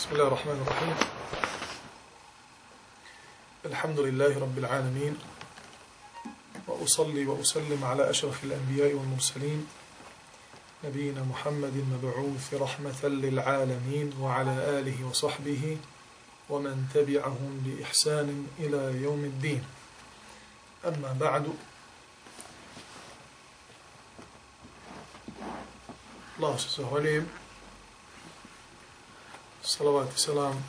بسم الله الرحمن الرحيم. الحمد لله رب العالمين وأصلي وأسلم على أشرف الأنبياء والمرسلين نبينا محمد المبعوث رحمة للعالمين وعلى آله وصحبه ومن تبعهم بإحسان إلى يوم الدين. أما بعد الله سبحانه وتعالى salavat i selam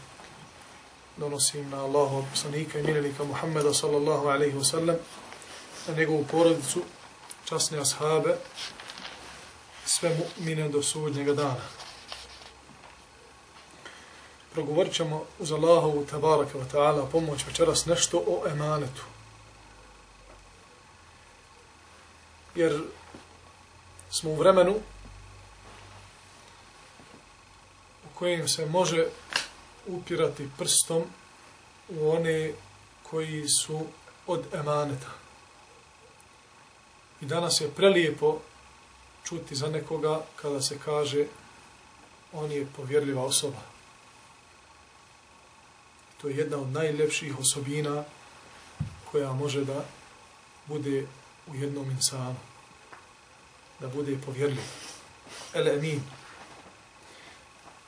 donosim na Allahu poslanika i miljenika Muhammeda sallallahu alaihi wa sallam na njegovu porodicu, časne ashabe, sve mu'mine do sudnjega dana. Progovorit ćemo uz Allahovu tabaraka wa ta'ala pomoć večeras nešto o emanetu. Jer smo u vremenu kojim se može upirati prstom u one koji su od emaneta. I danas je prelijepo čuti za nekoga kada se kaže on je povjerljiva osoba. To je jedna od najljepših osobina koja može da bude u jednom insanu. Da bude povjerljiv. El emin.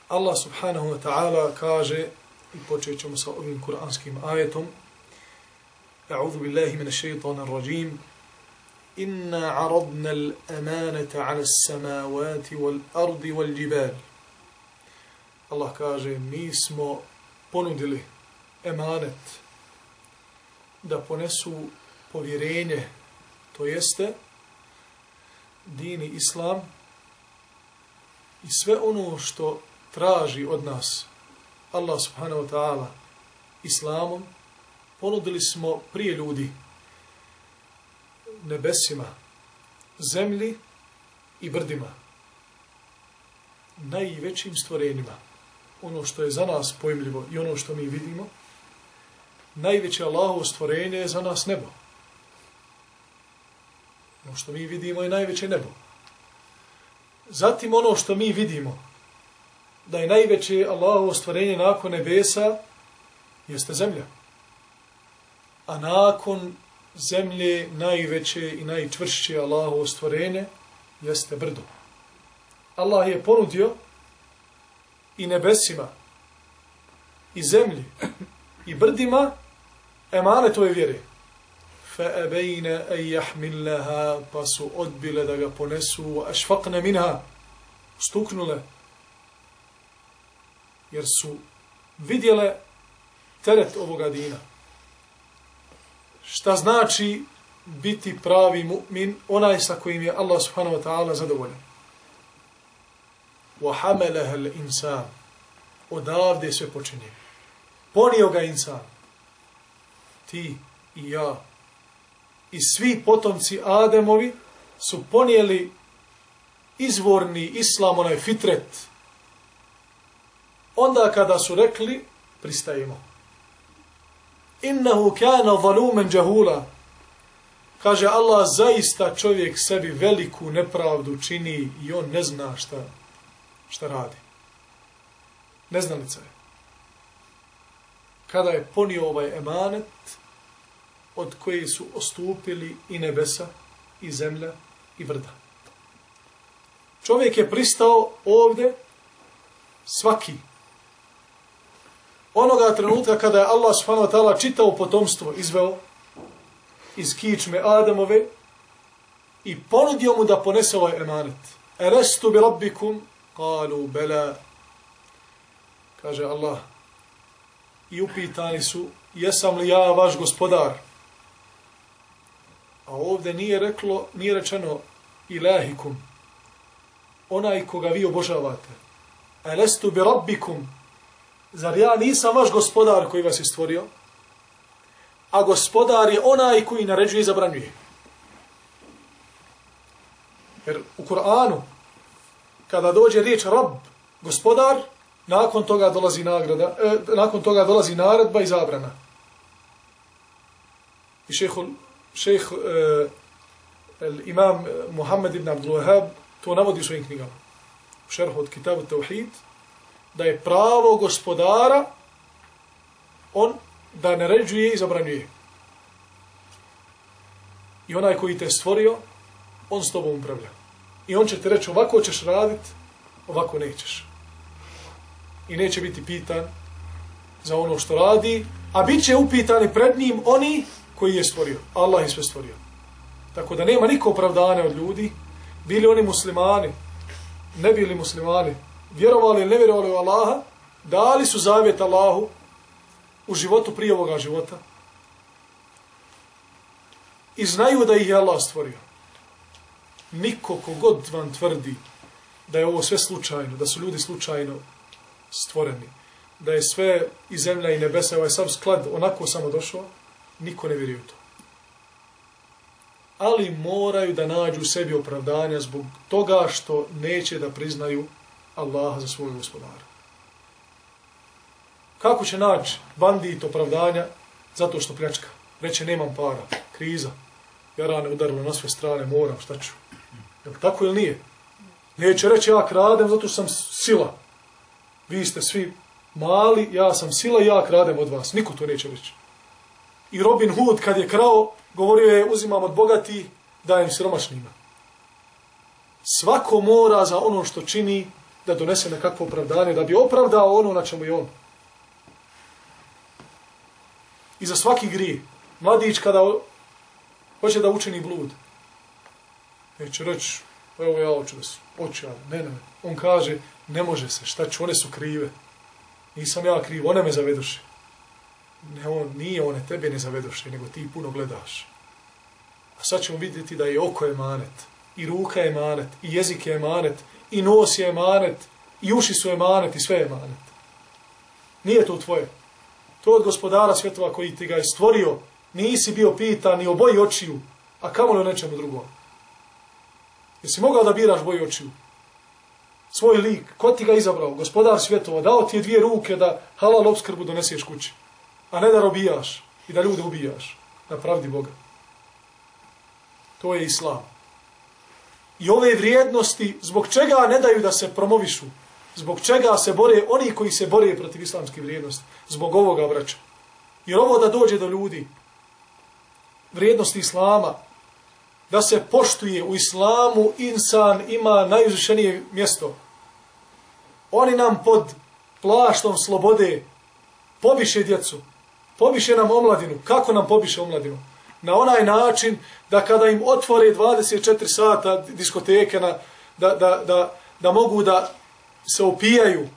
Allah subhanahu wa ta'ala kaže i počet ćemo sa ovim kuranskim ajetom A'udhu billahi min ash-shaytan ar-rajim Inna 'aradna al-amanata 'ala as-samawati wal-ardi wal-jibal Allah kaže mi smo ponudili emanet da ponesu povjerenje to jeste dini islam i sve ono što traži od nas Allah subhanahu wa ta'ala islamom, ponudili smo prije ljudi nebesima, zemlji i brdima, najvećim stvorenjima, ono što je za nas pojmljivo i ono što mi vidimo, najveće Allahovo stvorenje je za nas nebo. Ono što mi vidimo je najveće nebo. Zatim ono što mi vidimo, da je najveće Allahovo stvorenje nakon nebesa jeste zemlja. A nakon zemlje najveće i najčvršće Allahovo stvorenje jeste brdo. Allah je ponudio i nebesima i zemlji i brdima emane tvoje vjere. Fa abejne an yahmilaha pa su odbile da ga ponesu ašfaqne minha stuknule jer su vidjele teret ovoga dina. Šta znači biti pravi mu'min, onaj sa kojim je Allah subhanahu wa ta'ala zadovoljan. Wa hamalaha al-insan. Odavde sve počinje. Ponio ga insan. Ti i ja. I svi potomci Ademovi su ponijeli izvorni islam, onaj fitret, onda kada su rekli, pristajemo. Innahu kana zalumen jahula. Kaže Allah, zaista čovjek sebi veliku nepravdu čini i on ne zna šta, šta radi. Neznalica je. Kada je ponio ovaj emanet, od koje su ostupili i nebesa, i zemlja, i vrda. Čovjek je pristao ovde, svaki, onoga trenutka kada je Allah subhanahu wa ta'ala čitao potomstvo izveo iz kičme Adamove i ponudio mu da ponese ovaj emanet. Erestu bi rabbikum? Kalu bela. Kaže Allah i upitani su jesam li ja vaš gospodar? A ovdje nije reklo nije rečeno ilahikum. Onaj koga vi obožavate. Elestu bi rabbikum? Zar ja nisam vaš gospodar koji vas je stvorio? A gospodar je onaj koji naređuje i zabranjuje. Jer u Kur'anu, kada dođe riječ rab, gospodar, nakon toga dolazi nagrada, e, nakon toga dolazi naredba i zabrana. I šeho, šeh, eh, imam Muhammed ibn Abdul Wahab to navodi u svojim knjigama. U šerhu od Kitabu Tauhid, da je pravo gospodara on da naređuje i zabranjuje. I onaj koji te stvorio, on s tobom upravlja. I on će ti reći ovako ćeš raditi, ovako nećeš. I neće biti pitan za ono što radi, a bit će upitani pred njim oni koji je stvorio. Allah je sve stvorio. Tako da nema niko opravdane od ljudi, bili oni muslimani, ne bili muslimani, vjerovali ili ne vjerovali u Allaha, dali su zavjet Allahu u životu prije ovoga života i znaju da ih je Allah stvorio. Niko kogod vam tvrdi da je ovo sve slučajno, da su ljudi slučajno stvoreni, da je sve i zemlja i nebesa, ovaj sam sklad onako samo došao, niko ne vjeruje u to. Ali moraju da nađu u sebi opravdanja zbog toga što neće da priznaju Allaha za svoj gospodar. Kako će naći bandit opravdanja? Zato što pljačka. Reće, nemam para, kriza, ja rane udarilo na sve strane, moram, šta ću? Je tako ili nije? Neće reći, ja kradem zato što sam sila. Vi ste svi mali, ja sam sila i ja kradem od vas. Niko to neće reći. I Robin Hood kad je krao, govorio je uzimam od bogati, dajem siromašnima. Svako mora za ono što čini da donese nekakvo opravdanje, da bi opravdao ono na čemu je on. I za svaki gri, Mladić kada hoće da učini blud. Neće reći, evo ja hoću da se, hoću ja, ne, ne. On kaže, ne može se, šta ću, one su krive. Nisam ja kriv, one me zavedoše. Ne, on, nije one, tebe ne zavedoše, nego ti puno gledaš. A sad ćemo vidjeti da je oko je manet, i ruka je manet, i jezik je manet, i nos je emanet, i uši su je i sve je emanet. Nije to tvoje. To od gospodara svjetova koji ti ga je stvorio, nisi bio pitan ni o boji očiju, a kamo li o nečemu drugom? Jesi mogao da biraš boji očiju? Svoj lik, ko ti ga izabrao? Gospodar svjetova, dao ti je dvije ruke da halal obskrbu doneseš kući, a ne da robijaš i da ljude ubijaš na pravdi Boga. To je islam. I ove vrijednosti, zbog čega ne daju da se promovišu? Zbog čega se bore oni koji se bore protiv islamske vrijednosti? Zbog ovoga vraća. Jer ovo da dođe do ljudi, vrijednosti islama, da se poštuje u islamu, insan ima najuzvišenije mjesto. Oni nam pod plaštom slobode pobiše djecu, pobiše nam omladinu. Kako nam pobiše omladinu? Na onaj način da kada im otvore 24 sata diskoteke, na, da, da, da, da mogu da se opijaju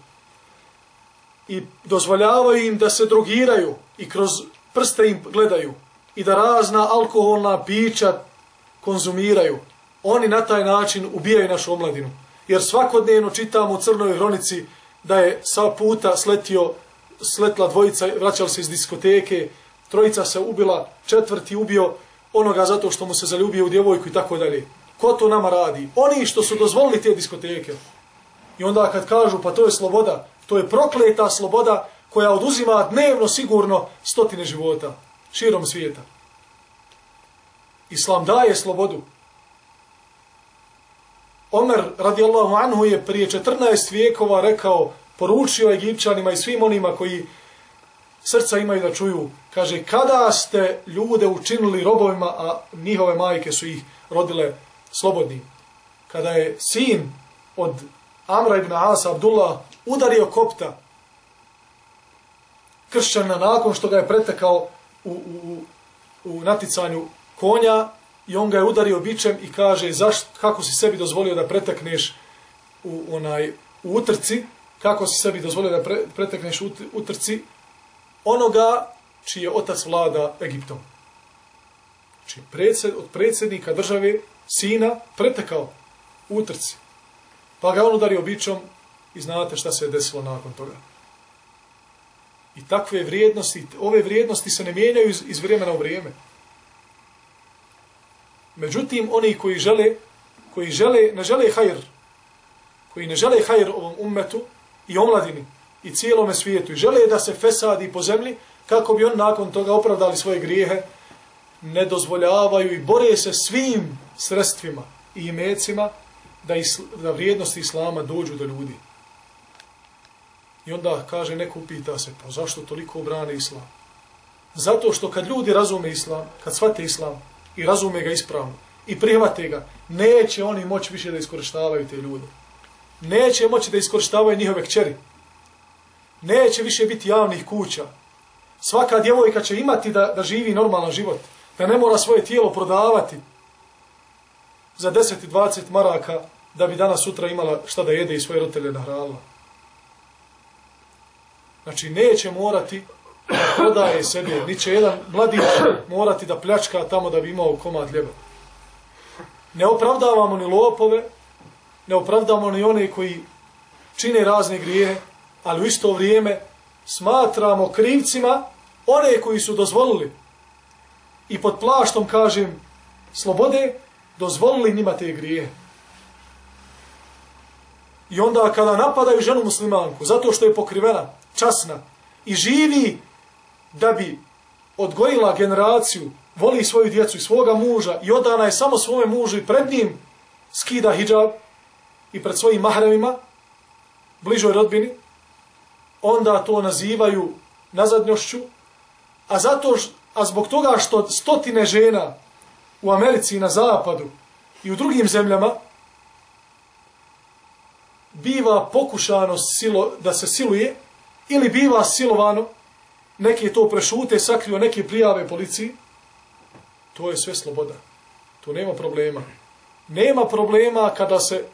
i dozvoljavaju im da se drogiraju i kroz prste im gledaju i da razna alkoholna pića konzumiraju. Oni na taj način ubijaju našu omladinu. Jer svakodnevno čitamo u Crnoj Hronici da je sa puta sletio, sletla dvojica, vraćali se iz diskoteke, trojica se ubila, četvrti ubio onoga zato što mu se zaljubio u djevojku i tako dalje. Ko to nama radi? Oni što su dozvolili te diskoteke. I onda kad kažu pa to je sloboda, to je prokleta sloboda koja oduzima dnevno sigurno stotine života širom svijeta. Islam daje slobodu. Omer radijallahu anhu je prije 14 vijekova rekao, poručio Egipćanima i svim onima koji srca imaju da čuju, kaže, kada ste ljude učinili robovima, a njihove majke su ih rodile slobodnim, kada je sin od Amra ibn Asa Abdullah udario kopta kršćana nakon što ga je pretekao u, u, u naticanju konja i on ga je udario bičem i kaže zašto, kako si sebi dozvolio da pretekneš u, onaj, u utrci, kako si sebi dozvolio da pre, pretekneš u utrci? Onoga čiji je otac vlada Egiptom. Znači, predsed, od predsjednika države, sina, pretekao u utrci. Pa ga on udario bičom i znate šta se je desilo nakon toga. I takve vrijednosti, ove vrijednosti se ne mijenjaju iz, iz vremena u vrijeme. Međutim, oni koji žele, koji žele, ne žele hajr, koji ne žele hajr ovom ummetu i omladini i cijelome svijetu i žele da se fesadi po zemlji, kako bi on nakon toga opravdali svoje grijehe, ne dozvoljavaju i bore se svim sredstvima i imecima da, isl, da vrijednosti Islama dođu do ljudi. I onda kaže, neko upita se, pa zašto toliko obrane islam? Zato što kad ljudi razume islam, kad shvate islam i razume ga ispravno i prihvate ga, neće oni moći više da iskoristavaju te ljude. Neće moći da iskoristavaju njihove kćeri. Neće više biti javnih kuća. Svaka djevojka će imati da, da živi normalan život. Da ne mora svoje tijelo prodavati za 10 i 20 maraka da bi danas sutra imala šta da jede i svoje roditelje nahranila. Znači, neće morati da prodaje sebe, ni će jedan mladić morati da pljačka tamo da bi imao komad ljeba. Ne opravdavamo ni lopove, ne opravdavamo ni one koji čine razne grijehe, ali u isto vrijeme smatramo krivcima one koji su dozvolili i pod plaštom, kažem, slobode, dozvolili njima te grije. I onda kada napadaju ženu muslimanku, zato što je pokrivena, časna, i živi da bi odgojila generaciju, voli svoju djecu i svoga muža i odana je samo svome mužu i pred njim skida hijab i pred svojim mahremima, bližoj rodbini, onda to nazivaju nazadnjošću, a, zato, a zbog toga što stotine žena u Americi i na zapadu i u drugim zemljama biva pokušano silo, da se siluje ili biva silovano, neki to prešute, sakrio, neki prijave policiji, to je sve sloboda. Tu nema problema. Nema problema kada se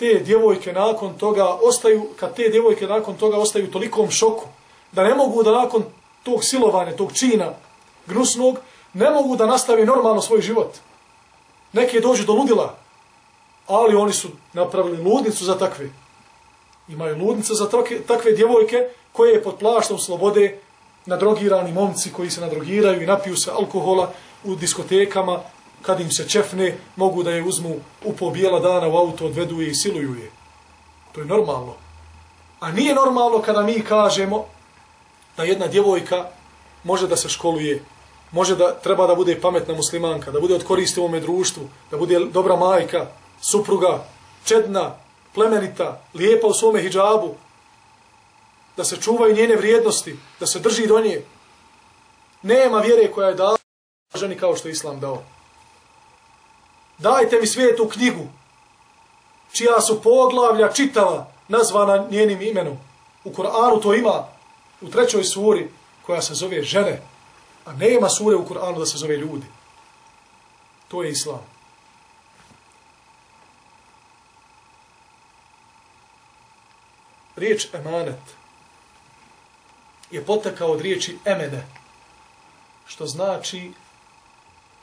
te djevojke nakon toga ostaju, kad te djevojke nakon toga ostaju u tolikom šoku, da ne mogu da nakon tog silovanja, tog čina gnusnog, ne mogu da nastavi normalno svoj život. Neki dođu do ludila, ali oni su napravili ludnicu za takve. Imaju ludnice za takve, takve djevojke koje je pod plaštom slobode nadrogirani momci koji se nadrogiraju i napiju se alkohola u diskotekama, kad im se čefne, mogu da je uzmu u po bijela dana u auto, odvedu je i siluju je. To je normalno. A nije normalno kada mi kažemo da jedna djevojka može da se školuje, može da treba da bude pametna muslimanka, da bude od koristi ovome društvu, da bude dobra majka, supruga, čedna, plemenita, lijepa u svome hijabu, da se čuvaju njene vrijednosti, da se drži do nje. Nema vjere koja je dala ženi kao što je Islam dao. Dajte mi svijetu knjigu, čija su poglavlja čitava nazvana njenim imenom. U Koranu to ima u trećoj suri koja se zove žene, a nema sure u Koranu da se zove ljudi. To je Islam. Riječ emanet je potekao od riječi emene, što znači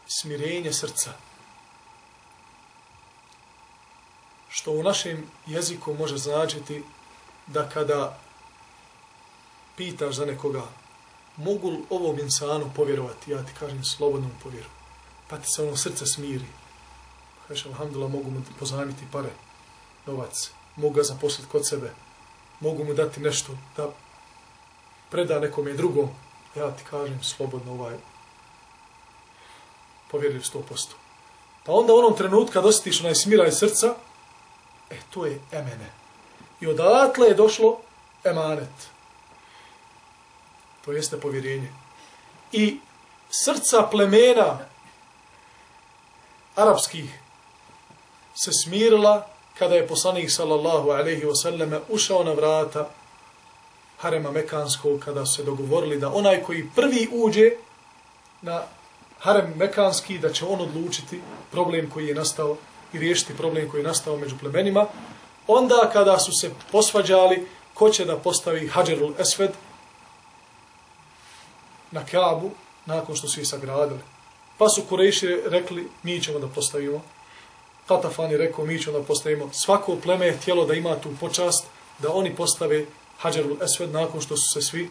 smirenje srca. Što u našem jeziku može značiti da kada pitaš za nekoga, mogu li ovom insanu povjerovati, ja ti kažem slobodnom povjeru, pa ti se ono srce smiri. Kažeš, alhamdulillah, mogu mu pozajmiti pare, novac, mogu ga zaposliti kod sebe, mogu mu dati nešto da preda nekom je drugom, ja ti kažem slobodno ovaj povjerljiv sto posto. Pa onda u onom trenutku kad osjetiš onaj smiraj srca, e, to je emene. I odatle je došlo emanet. To jeste povjerenje. I srca plemena arapskih se smirila kada je poslanik sallallahu alaihi wasallam ušao na vrata harema Mekanskog kada su se dogovorili da onaj koji prvi uđe na harem Mekanski da će on odlučiti problem koji je nastao i riješiti problem koji je nastao među plemenima. Onda kada su se posvađali ko će da postavi Hadžerul Esved na Kaabu nakon što su ih sagradili. Pa su Kurejši rekli mi ćemo da postavimo. Katafani rekao mi ćemo da postavimo. Svako pleme je htjelo da ima tu počast da oni postave Hadžerul Esved nakon što su se svi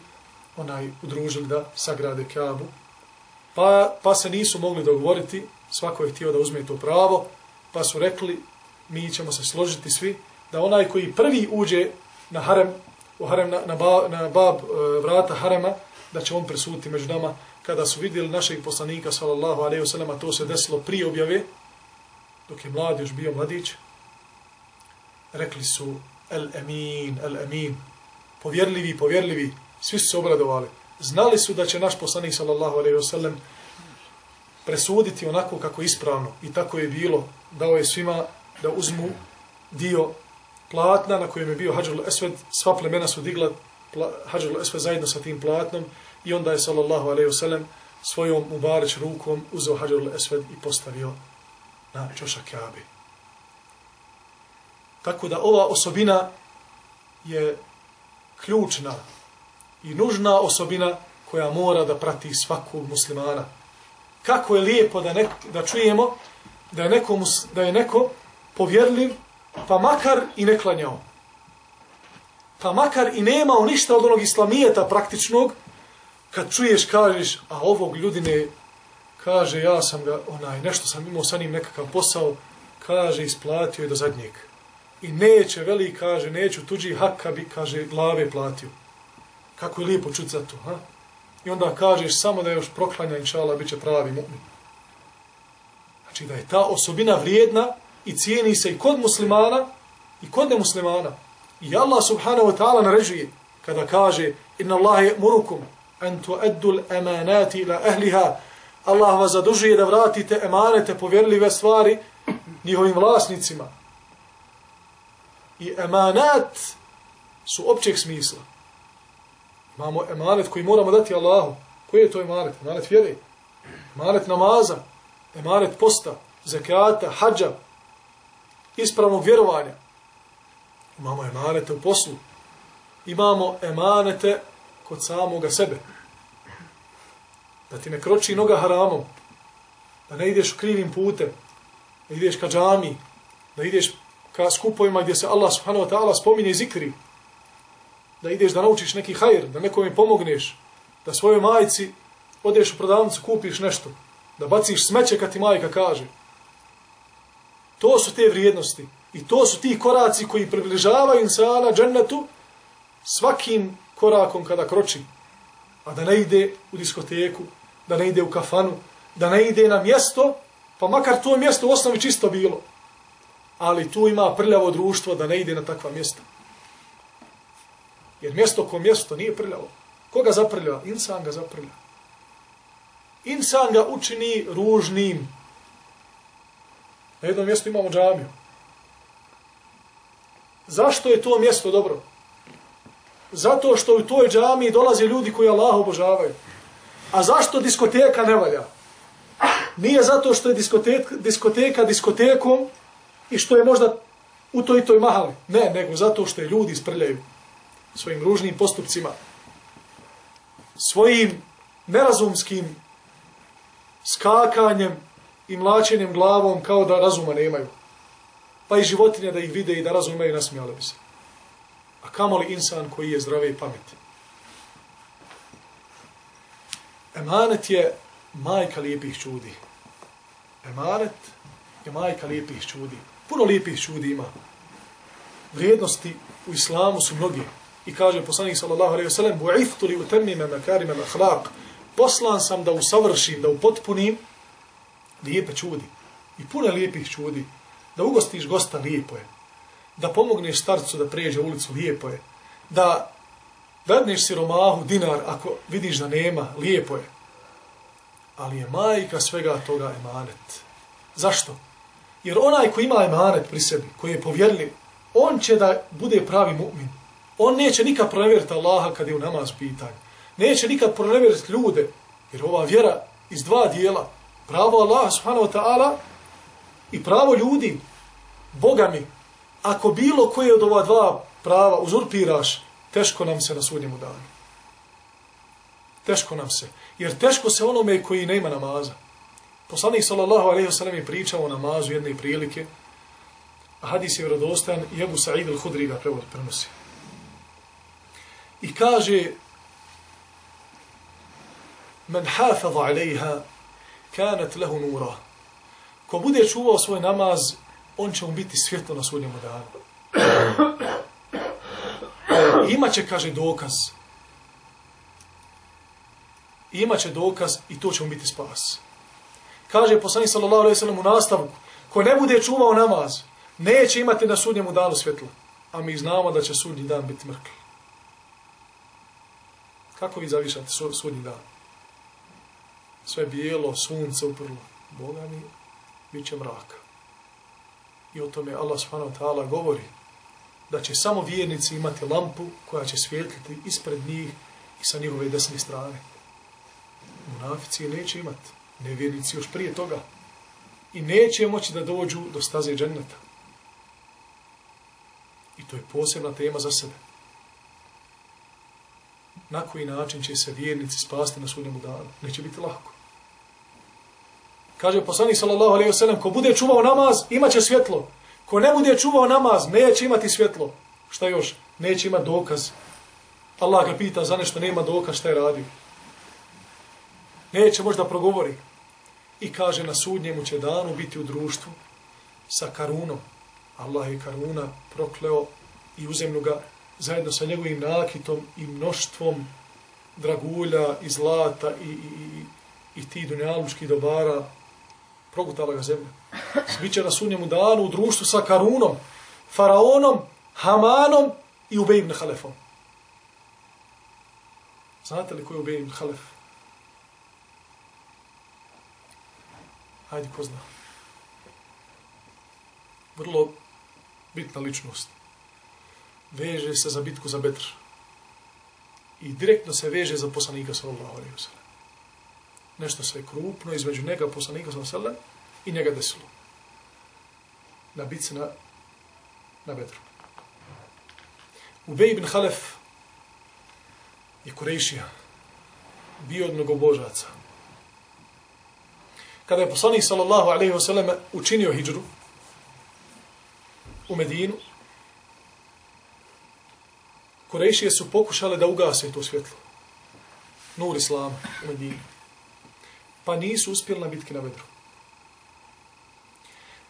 onaj udružili da sagrade Kaabu. Pa, pa se nisu mogli dogovoriti, svako je htio da uzme to pravo, pa su rekli, mi ćemo se složiti svi, da onaj koji prvi uđe na harem, u harem na, na, ba, na bab e, vrata harema, da će on presuditi među nama, kada su vidjeli našeg poslanika, sallallahu alaihi wasallam, to se desilo prije objave, dok je mlad još bio mladić, rekli su, el emin, el emin, povjerljivi, povjerljivi, svi su se obradovali. Znali su da će naš poslanik, sallallahu alaihi wasallam, presuditi onako kako ispravno. I tako je bilo. Dao je svima da uzmu dio platna na kojem je bio Hadžul Esved. Sva plemena su digla Hadžul Esved zajedno sa tim platnom. I onda je, sallallahu alaihi ve sellem svojom mubareć rukom uzeo Hadžul Esved i postavio na čošak Kabe. Tako da ova osobina je ključna i nužna osobina koja mora da prati svakog muslimana. Kako je lijepo da, nek, da čujemo da je, neko, da je neko povjerljiv, pa makar i ne klanjao. Pa makar i nemao ništa od onog islamijeta praktičnog, kad čuješ, kažeš, a ovog ljudine kaže, ja sam ga, onaj, nešto sam imao sa njim nekakav posao, kaže, isplatio je do zadnjeg. I neće, veli, kaže, neću tuđi haka bi, kaže, glave platio. Kako je lijepo čuti za to, ha? I onda kažeš samo da je još proklanja, inša Allah, bit će pravi mu'min. Znači da je ta osobina vrijedna i cijeni se i kod muslimana i kod nemuslimana. I Allah subhanahu wa ta'ala naređuje kada kaže inna Allahe murukum an tuaddu al-amanati ila ahliha Allah vas zadužuje da vratite emanete povjerljive stvari njihovim vlasnicima. I emanat su općeg smisla. Imamo emanet koji moramo dati Allahu. Koji je to emanet? Emanet vjere. Emanet namaza. Emanet posta. Zekata. Hadža. Ispravnog vjerovanja. Imamo emanete u poslu. Imamo emanete kod samoga sebe. Da ti ne kroči noga haramom. Da ne ideš krivim putem. Da ideš ka džami. Da ideš ka skupovima gdje se Allah subhanahu wa ta'ala spominje i zikri da ideš da naučiš neki hajr, da nekome pomogneš, da svojoj majci odeš u prodavnicu, kupiš nešto, da baciš smeće kad ti majka kaže. To su te vrijednosti i to su ti koraci koji približavaju insana džennetu svakim korakom kada kroči. A da ne ide u diskoteku, da ne ide u kafanu, da ne ide na mjesto, pa makar to mjesto u osnovi čisto bilo. Ali tu ima prljavo društvo da ne ide na takva mjesta. Jer mjesto ko mjesto nije prljavo. Koga zaprljava? Insan ga zaprlja. Insan ga učini ružnim. Na jednom mjestu imamo džamiju. Zašto je to mjesto dobro? Zato što u toj džamiji dolaze ljudi koji Allah obožavaju. A zašto diskoteka ne valja? Nije zato što je diskoteka, diskoteka diskotekom i što je možda u toj toj mahali. Ne, nego zato što je ljudi isprljaju svojim ružnim postupcima, svojim nerazumskim skakanjem i mlačenjem glavom kao da razuma nemaju. Pa i životinje da ih vide i da razumeju nasmijale bi se. A kamoli insan koji je zdrave i pameti? Emanet je majka lijepih čudi. Emanet je majka lijepih čudi. Puno lijepih čudi ima. Vrijednosti u islamu su mnogi. I kaže poslanik sallallahu alejhi ve sellem: "Bu'ithtu li utammima makarim al-akhlaq." Poslan sam da usavršim, da upotpunim lijepe čudi. I puno lijepih čudi. Da ugostiš gosta lijepo je. Da pomogneš starcu da pređe ulicu lijepo je. Da dadneš siromahu dinar ako vidiš da nema, lijepo je. Ali je majka svega toga emanet. Zašto? Jer onaj ko ima emanet pri sebi, koji je povjerljiv, on će da bude pravi mu'min. On neće nikad pronevjeriti Allaha kad je u namaz pitanje. Neće nikad pronevjeriti ljude. Jer ova vjera iz dva dijela. Pravo Allaha subhanahu wa ta'ala i pravo ljudi. Boga mi. Ako bilo koje od ova dva prava uzurpiraš, teško nam se na sudnjemu danu. Teško nam se. Jer teško se onome koji nema namaza. Poslanik sallallahu alaihi wa sallam je pričao o namazu jedne prilike. A hadis je vjerodostan i Ebu Sa'id al-Hudri ga prevod prenosi. I kaže Men hafadha alejha kanat lehu nura. Ko bude čuvao svoj namaz, on će mu biti svjetlo na sudnjem danu. Imaće, kaže, dokaz. Imaće dokaz i to će mu biti spas. Kaže poslanik sallallahu alejhi ve sellem u nastavku, ko ne bude čuvao namaz, neće imati na sudnjem danu svjetlo. A mi znamo da će sudnji dan biti mrkli. Kako vi zavišate sudnji dan? Sve bijelo, sunce uprlo. Boga mi, bit će mraka. I o tome Allah subhanahu ta'ala govori da će samo vjernici imati lampu koja će svijetliti ispred njih i sa njihove desne strane. Munafici je neće imati. Nevjernici još prije toga. I neće moći da dođu do staze dženneta. I to je posebna tema za sebe. Na koji način će se vjernici spasti na sudnjemu danu? Neće biti lako. Kaže poslanik sallallahu alejhi ve sellem ko bude čuvao namaz, imaće svjetlo. Ko ne bude čuvao namaz, neće imati svjetlo. Šta još? Neće imati dokaz. Allah ga pita za nešto, nema dokaz šta je radio. Neće možda progovori. I kaže na sudnjemu će danu biti u društvu sa Karunom. Allah je Karuna prokleo i uzemnu ga zajedno sa njegovim nakitom i mnoštvom dragulja i zlata i, i, i, i ti dunjalučki dobara progutala ga zemlja. Biće na sunnjemu danu u društvu sa Karunom, Faraonom, Hamanom i Ubej ibn Halefom. Znate li ko je Ubej ibn Halef? Hajde, ko zna. Vrlo bitna ličnost. Veže se za bitku za Bedr. I direktno se veže za poslanika sallallahu alaihi wasallam. nešto sve krupno između njega poslanika sallallahu alaihi wasallam i njega desilo. Na bitci na, na Bedru. Ubej ibn Halef je Kurejšija bio od mnogobožaca. Kada je poslanik sallallahu alaihi wasallam učinio hijđru u Medinu, Korejšije su pokušale da ugase to svjetlo. Nur Islama u Medini. pa nisu uspjeli na bitki na vedru.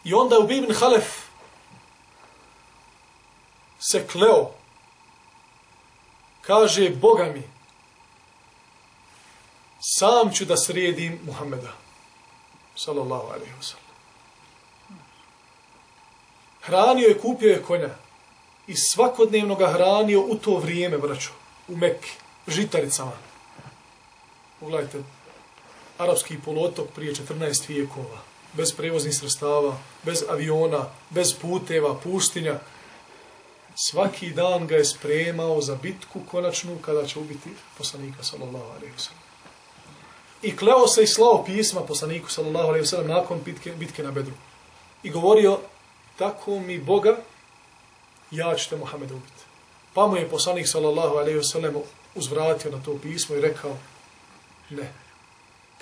I onda u Bibin Halef se kleo, kaže, Boga mi, sam ću da sredim Muhammeda, sallallahu alaihi wa sallam. Hranio je, kupio je konja i svakodnevno ga hranio u to vrijeme, braćo, u Mekke, žitaricama. Pogledajte, arapski polotok prije 14 vijekova, bez prevoznih sredstava, bez aviona, bez puteva, pustinja. Svaki dan ga je spremao za bitku konačnu kada će ubiti poslanika sallallahu alaihi wa sallam. I kleo se i slao pisma poslaniku sallallahu alaihi wa sallam nakon bitke, bitke na Bedru. I govorio, tako mi Boga, ja ću te Muhammed ubiti. Pa mu je poslanik sallallahu alaihi wasallam uzvratio na to pismo i rekao, ne,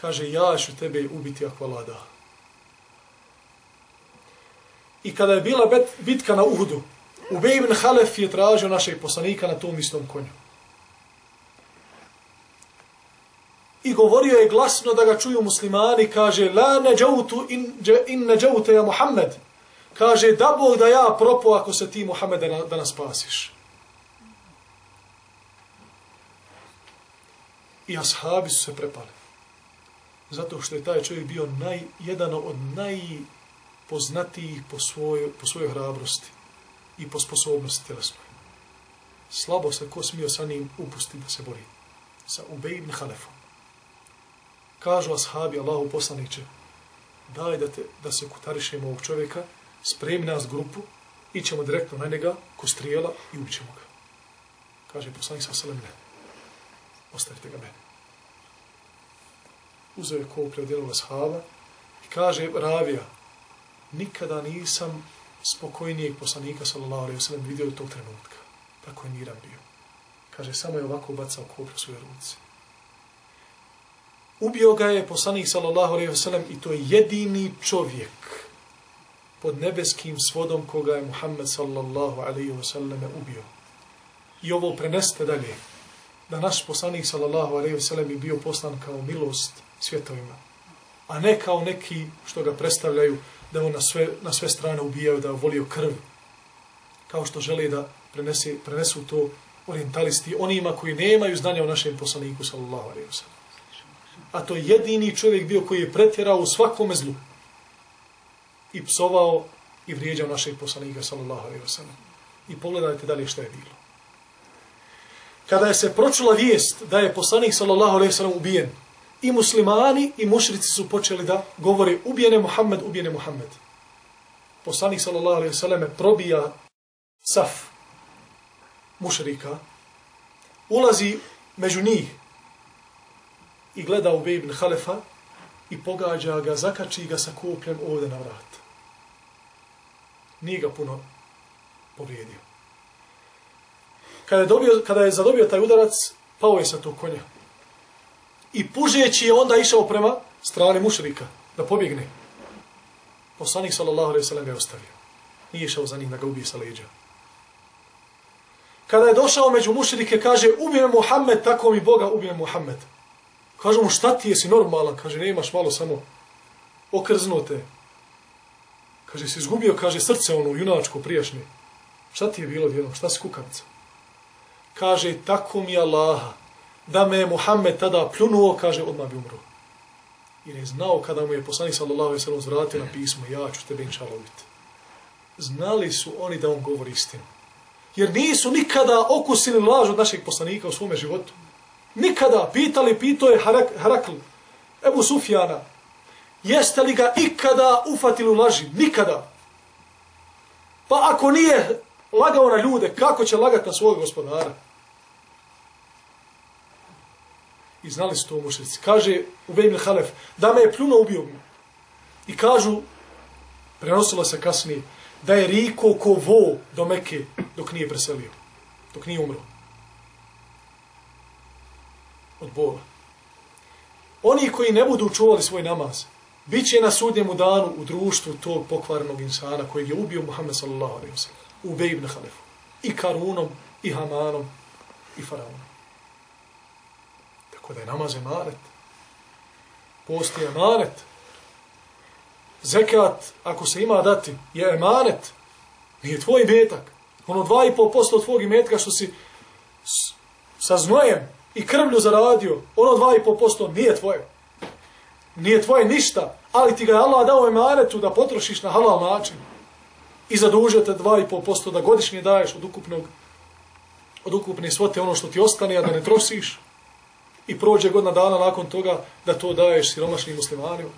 kaže, ja ću tebe ubiti ako Allah. I kada je bila bitka na Uhudu, Ubej ibn Halef je tražio našeg poslanika na tom istom konju. I govorio je glasno da ga čuju muslimani, kaže, la neđautu in, in neđaute ja Muhammed. Kaže, da Bog da ja propo ako se ti Muhammeda da, da nas spasiš. I ashabi su se prepali. Zato što je taj čovjek bio naj, jedan od najpoznatijih po svojoj, po svojoj hrabrosti i po sposobnosti tjelesnoj. Slabo se ko smio sa njim upustiti da se bori. Sa Ubej ibn Halefom. Kažu ashabi Allahu poslaniće, daj da, te, da se kutarišemo ovog čovjeka, spremi nas grupu, ićemo direktno na njega, ko strijela i ubićemo ga. Kaže poslanik sa selem, ne. Ostavite ga meni uzeo je koplje od jednog ashaba i kaže Ravija, nikada nisam spokojnijeg poslanika sallallahu alaihi wa sallam vidio tog trenutka. Tako je miran bio. Kaže, samo je ovako bacao koplje u svoje ruci. Ubio ga je poslanik sallallahu alaihi wa sallam i to je jedini čovjek pod nebeskim svodom koga je Muhammed sallallahu alaihi wa sallam ubio. I ovo preneste dalje da naš poslanik sallallahu alaihi wa sallam je bio poslan kao milost svjetovima. A ne kao neki što ga predstavljaju da on na sve, na sve strane ubijaju, da volio krv. Kao što žele da prenese, prenesu to orientalisti onima koji nemaju znanja o našem poslaniku, sallallahu alaihi wa A to je jedini čovjek bio koji je pretjerao u svakome zlu. I psovao i vrijeđao našeg poslanika, sallallahu alaihi wa I pogledajte da li je što je bilo. kada je se pročula vijest da je poslanik sallallahu alejhi ve sellem ubijen, i muslimani i mušrici su počeli da govore ubijene Muhammed, ubijene Muhammed. Poslanik sallallahu alejhi ve sellem probija saf mušrika, ulazi među njih i gleda u ibn Halefa i pogađa ga, zakači ga sa kupljem ovde na vrat. Nije ga puno povrijedio. Kada je, dobio, kada je zadobio taj udarac, pao je sa tog konja. I pužeći je onda išao prema strane mušrika da pobjegne. Poslanik sallallahu alaihi sallam ga je ostavio. Nije išao za njih da ga ubije sa leđa. Kada je došao među mušrike, kaže, ubijem Muhammed, tako mi Boga, ubijem Muhammed. Kažu mu, šta ti jesi normalan? Kaže, ne imaš malo samo okrznute. Kaže, si izgubio, kaže, srce ono, junačko, prijašnje. Šta ti je bilo djelom? Šta si kukavica? Kaže, tako mi Allaha, da me je Muhammed tada pljunuo, kaže, odmah bi umro. Jer je znao kada mu je poslanik sallallahu alaihi sallam zvratio na pismo, ja ću tebe inša. Znali su oni da on govori istinu. Jer nisu nikada okusili laž od našeg poslanika u svome životu. Nikada. Pitali, pitao je Harak, Harakl, Ebu Sufjana, jeste li ga ikada ufatili u laži? Nikada. Pa ako nije lagao na ljude, kako će lagati na svog gospodara? I znali su to mušnici. Kaže Ubejmil Halef, da me je pljuno ubio mi. I kažu, prenosilo se kasnije, da je riko ko vo do Mekke dok nije preselio, dok nije umro. Od bola. Oni koji ne budu čuvali svoj namaz, bit će na sudnjemu danu u društvu tog pokvarnog insana koji je ubio Muhammed sallallahu alaihi wa sallam, Ubej ibn Halefu, i Karunom, i Hamanom, i Faraonom. Tako da je namaz emanet. Posti emanet. Zekat, ako se ima dati, je emanet. Nije tvoj metak. Ono 2,5% tvog imetka što si sa znojem i krvlju zaradio, ono 2,5% nije tvoje. Nije tvoje ništa, ali ti ga je Allah dao emanetu da potrošiš na halal način. I zadužete 2,5% da godišnje daješ od ukupnog od ukupne svote ono što ti ostane, a da ne trosiš i prođe godina dana nakon toga da to daješ siromašnim muslimanima.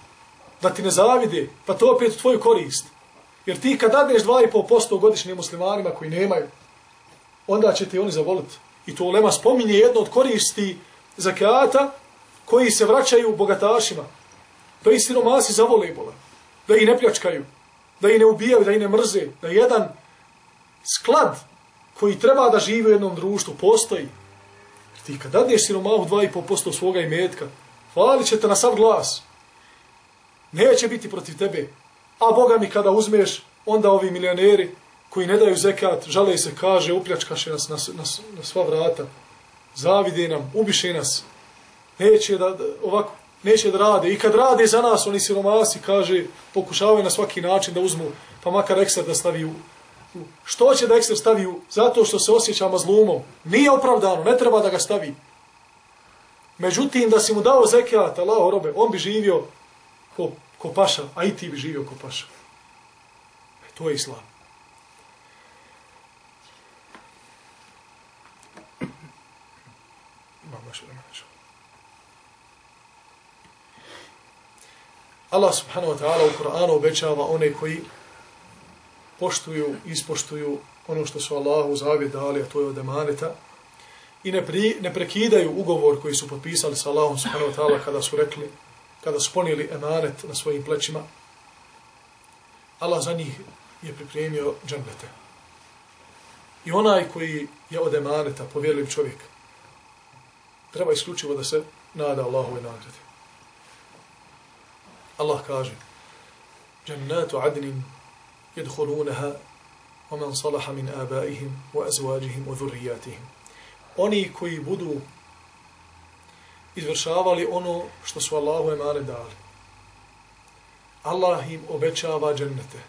Da ti ne zavide, pa to opet u tvoju korist. Jer ti kad dadneš 2,5% godišnjim muslimanima koji nemaju, onda će te oni zavoliti. I to Ulema spominje jedno od koristi zakata koji se vraćaju bogatašima. Da ih siromasi zavole bola. Da ih ne pljačkaju. Da ih ne ubijaju, da ih ne mrze. Da jedan sklad koji treba da živi u jednom društvu postoji. Ti kad dadneš siromahu 2,5% svoga imetka, hvalit će te na sav glas. Neće biti protiv tebe. A Boga mi kada uzmeš, onda ovi milioneri koji ne daju zekat, žale se, kaže, upljačkaše nas na, na, na sva vrata. Zavide nam, ubiše nas. Neće da, ovako, neće da rade. I kad rade za nas, oni siromasi, kaže, pokušavaju na svaki način da uzmu, pa makar ekser da stavi u, što će da ekster stavi u, zato što se osjeća mazlumom. Nije opravdano, ne treba da ga stavi. Međutim, da si mu dao zekijat, Allaho robe, on bi živio ko, ko paša, a i ti bi živio ko paša. E, to je islam. Allah subhanahu wa ta'ala u Kur'anu obećava one koji poštuju, ispoštuju ono što su Allahu zavjet dali, a to je od emaneta, i ne, pri, ne prekidaju ugovor koji su potpisali sa Allahom subhanahu wa ta'ala kada su rekli, kada su ponijeli emanet na svojim plećima, Allah za njih je pripremio džennete. I onaj koji je od emaneta, povjerljiv čovjek, treba isključivo da se nada Allahove nagrade. Allah kaže, džennatu adnin يدخلونها ومن صلح من آبائهم وأزواجهم وذرياتهم oni koji budu izvršavali ono što su Allahu emane dali. Allah im obećava džennete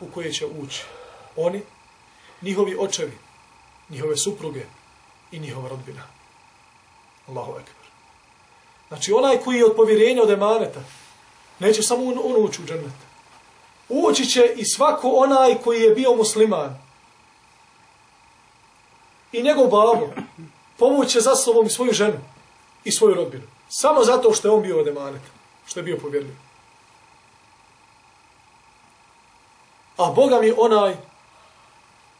u koje će ući oni, njihovi očevi, njihove supruge i njihova rodbina. Allahu ekber. Znači onaj koji je od povjerenja od emaneta, neće samo on ući u džennet. ući će i svako onaj koji je bio musliman. i njegov babo povuće za sobom i svoju ženu i svoju rodbinu. Samo zato što je on bio odemanet, što je bio povjerljiv. A Boga mi onaj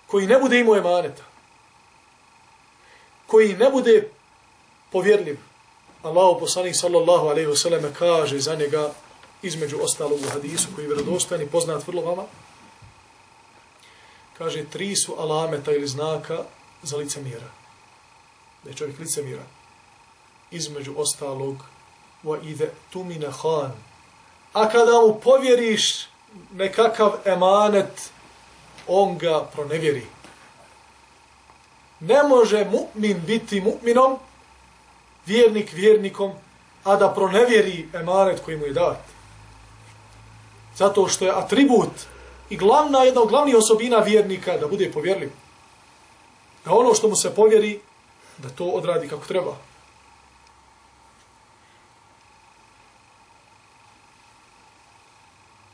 koji ne bude imao emaneta, koji ne bude povjerljiv, Allah poslanik sallallahu alejhi ve sellem kaže za njega između ostalog u hadisu koji je vjerodostojan i poznat vrlo vama kaže tri su alameta ili znaka za lice mira. Da je čovjek lice mira. Između ostalog wa ide tumina khan. A kada mu povjeriš nekakav emanet, on ga pronevjeri. Ne može mu'min biti mu'minom, vjernik vjernikom, a da pronevjeri emanet koji mu je dat. Zato što je atribut i glavna, jedna od glavnih osobina vjernika da bude povjerljiv. Da ono što mu se povjeri, da to odradi kako treba.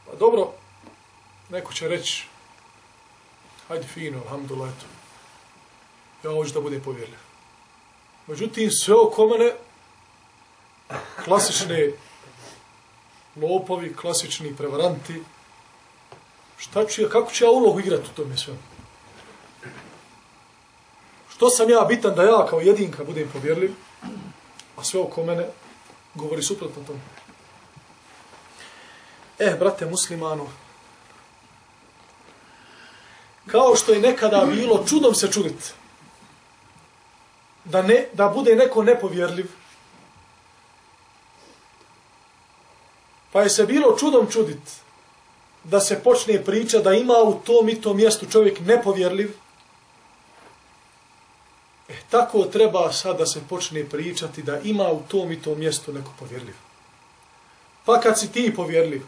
Pa dobro, neko će reći, hajde fino, alhamdulillah, eto. Ja hoću da bude povjerljiv. Međutim, sve oko mene, klasične lopovi, klasični prevaranti, šta ću ja, kako ću ja ulogu igrati u tome svemu? Što sam ja bitan da ja kao jedinka budem povjerljiv, a sve oko mene govori suprotno tome. Eh, brate muslimano, kao što je nekada bilo, čudom se čuditi, da, ne, da bude neko nepovjerljiv, pa je se bilo čudom čuditi, da se počne priča da ima u tom i tom mjestu čovjek nepovjerljiv, e, tako treba sad da se počne pričati da ima u tom i tom mjestu neko povjerljiv. Pa kad si ti povjerljiv,